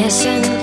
Listen